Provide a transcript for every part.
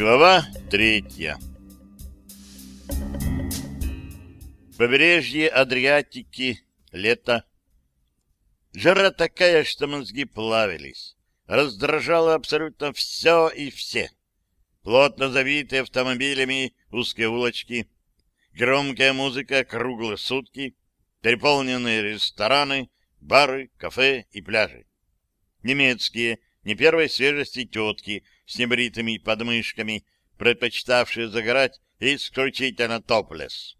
Глава третья Побережье Адриатики, лето. Жара такая, что мозги плавились. Раздражало абсолютно все и все. Плотно завитые автомобилями узкие улочки, громкая музыка круглые сутки, переполненные рестораны, бары, кафе и пляжи. Немецкие, не первой свежести тетки с небритыми подмышками, предпочитавшие загорать исключительно топлес.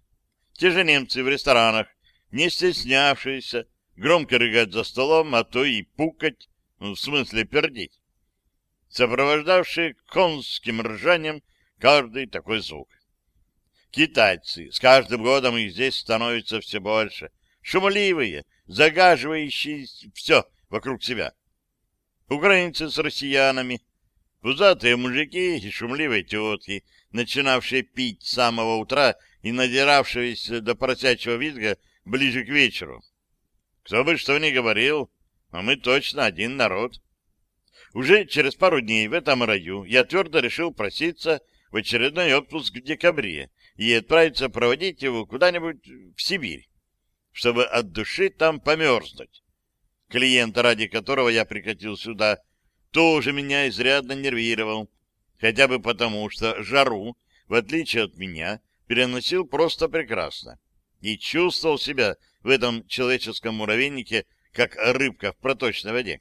Те же немцы в ресторанах, не стеснявшиеся, громко рыгать за столом, а то и пукать, ну, в смысле пердить, сопровождавшие конским ржанием каждый такой звук. Китайцы, с каждым годом их здесь становится все больше, шумливые, загаживающие все вокруг себя украинцы с россиянами, пузатые мужики и шумливые тетки, начинавшие пить с самого утра и надиравшиеся до поросячьего визга ближе к вечеру. Кто бы что ни говорил, но мы точно один народ. Уже через пару дней в этом раю я твердо решил проситься в очередной отпуск в декабре и отправиться проводить его куда-нибудь в Сибирь, чтобы от души там померзнуть клиента, ради которого я прикатил сюда, тоже меня изрядно нервировал, хотя бы потому, что жару, в отличие от меня, переносил просто прекрасно и чувствовал себя в этом человеческом муравейнике, как рыбка в проточной воде.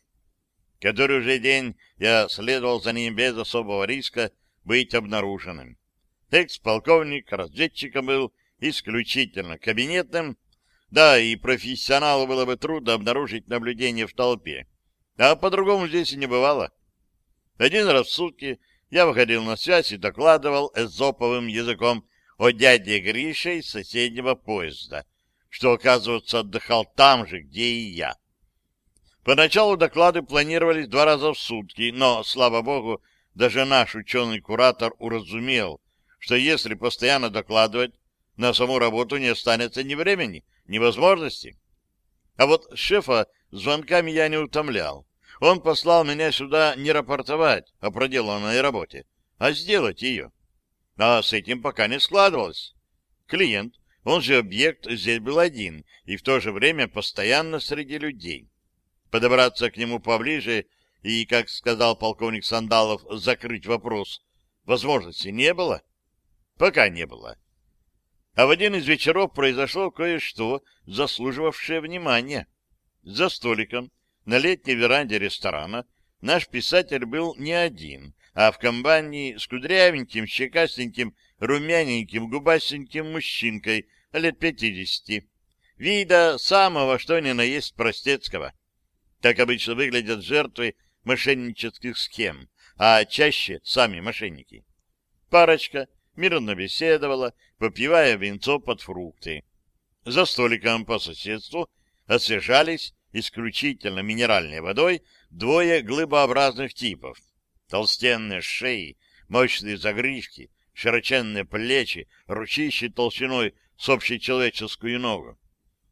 Который уже день я следовал за ним без особого риска быть обнаруженным. Экс-полковник разведчиком был исключительно кабинетным, да, и профессионалу было бы трудно обнаружить наблюдение в толпе. А по-другому здесь и не бывало. Один раз в сутки я выходил на связь и докладывал эзоповым языком о дяде Грише из соседнего поезда, что, оказывается, отдыхал там же, где и я. Поначалу доклады планировались два раза в сутки, но, слава богу, даже наш ученый-куратор уразумел, что если постоянно докладывать, на саму работу не останется ни времени, невозможности. А вот шефа звонками я не утомлял. Он послал меня сюда не рапортовать о проделанной работе, а сделать ее. А с этим пока не складывалось. Клиент, он же объект, здесь был один, и в то же время постоянно среди людей. Подобраться к нему поближе и, как сказал полковник Сандалов, закрыть вопрос возможности не было? Пока не было. А в один из вечеров произошло кое-что, заслуживавшее внимания. За столиком на летней веранде ресторана наш писатель был не один, а в компании с кудрявеньким, щекастеньким, румяненьким, губастеньким мужчинкой лет пятидесяти. Вида самого, что ни на есть, простецкого. Так обычно выглядят жертвы мошеннических схем, а чаще сами мошенники. Парочка мирно беседовала, попивая винцо под фрукты. За столиком по соседству освежались исключительно минеральной водой двое глыбообразных типов. Толстенные шеи, мощные загривки, широченные плечи, ручищи толщиной с общечеловеческую ногу.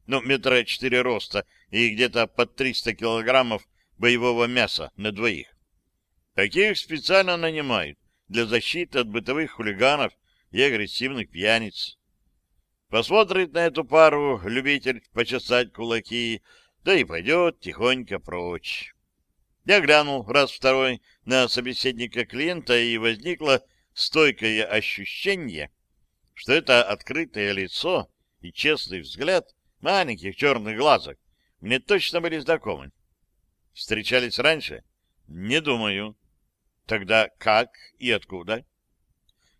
Ну, метра четыре роста и где-то под триста килограммов боевого мяса на двоих. Таких специально нанимают для защиты от бытовых хулиганов и агрессивных пьяниц. Посмотрит на эту пару любитель почесать кулаки, да и пойдет тихонько прочь. Я глянул раз-второй на собеседника клиента, и возникло стойкое ощущение, что это открытое лицо и честный взгляд маленьких черных глазок мне точно были знакомы. Встречались раньше? Не думаю. Тогда как и откуда?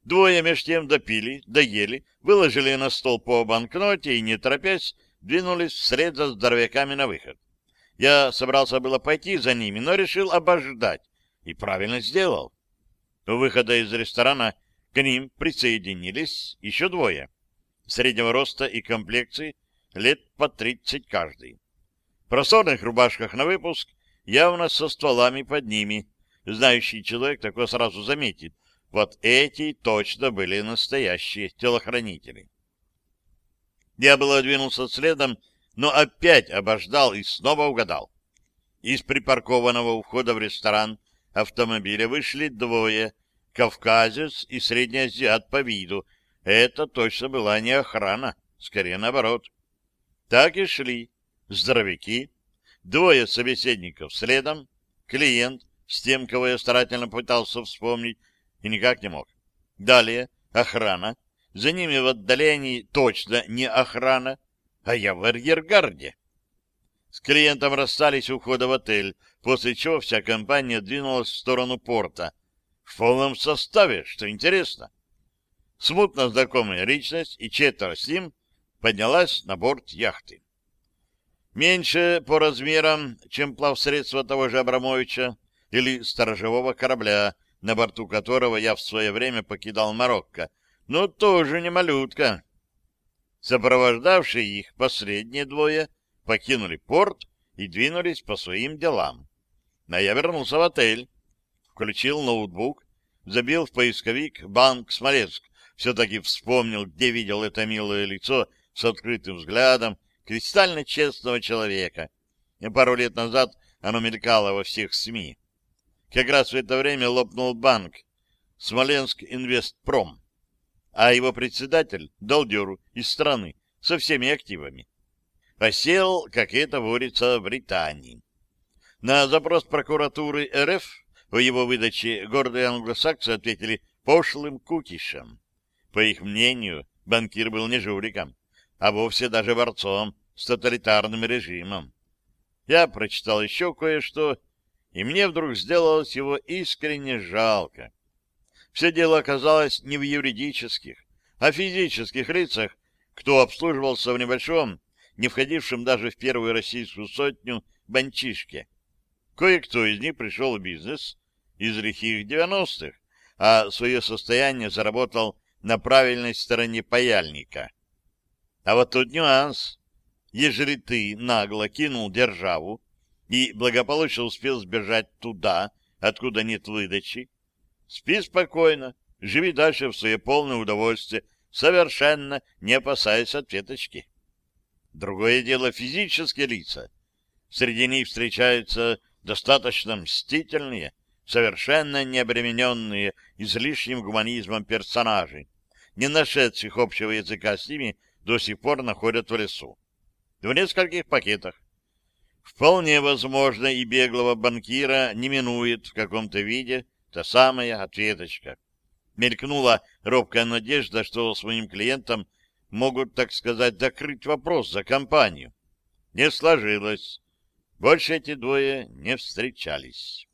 Двое меж тем допили, доели, выложили на стол по банкноте и, не торопясь, двинулись вслед за здоровяками на выход. Я собрался было пойти за ними, но решил обождать. И правильно сделал. У выхода из ресторана к ним присоединились еще двое. Среднего роста и комплекции, лет по тридцать каждый. В просторных рубашках на выпуск, явно со стволами под ними. Знающий человек такое сразу заметит — вот эти точно были настоящие телохранители. Я было двинулся следом, но опять обождал и снова угадал. Из припаркованного у входа в ресторан автомобиля вышли двое, кавказец и среднеазиат по виду. Это точно была не охрана, скорее наоборот. Так и шли здоровяки, двое собеседников следом, клиент с тем, кого я старательно пытался вспомнить и никак не мог. Далее охрана, за ними в отдалении точно не охрана, а я в арьергарде. С клиентом расстались у входа в отель, после чего вся компания двинулась в сторону порта. В полном составе, что интересно. Смутно знакомая личность и четверо с ним поднялась на борт яхты. Меньше по размерам, чем плавсредство того же Абрамовича или сторожевого корабля, на борту которого я в свое время покидал Марокко, но тоже не малютка. Сопровождавшие их последние двое покинули порт и двинулись по своим делам. А я вернулся в отель, включил ноутбук, забил в поисковик «Банк Смоленск», все-таки вспомнил, где видел это милое лицо с открытым взглядом кристально честного человека. И пару лет назад оно мелькало во всех СМИ. Как раз в это время лопнул банк Смоленск Инвестпром, а его председатель дал дёру из страны со всеми активами. Осел, как это водится в Британии. На запрос прокуратуры РФ о его выдаче гордые англосаксы ответили пошлым кукишем. По их мнению, банкир был не жуликом, а вовсе даже борцом с тоталитарным режимом. Я прочитал еще кое-что, и мне вдруг сделалось его искренне жалко. Все дело оказалось не в юридических, а физических лицах, кто обслуживался в небольшом, не входившем даже в первую российскую сотню, банчишке. Кое-кто из них пришел в бизнес из лихих девяностых, а свое состояние заработал на правильной стороне паяльника. А вот тут нюанс. Ежели ты нагло кинул державу и благополучно успел сбежать туда, откуда нет выдачи, спи спокойно, живи дальше в свое полное удовольствие, совершенно не опасаясь ответочки. Другое дело физические лица. Среди них встречаются достаточно мстительные, совершенно не обремененные излишним гуманизмом персонажи, не нашедших общего языка с ними до сих пор находят в лесу. В нескольких пакетах. Вполне возможно, и беглого банкира не минует в каком-то виде та самая ответочка. Мелькнула робкая надежда, что своим клиентам могут, так сказать, закрыть вопрос за компанию. Не сложилось. Больше эти двое не встречались.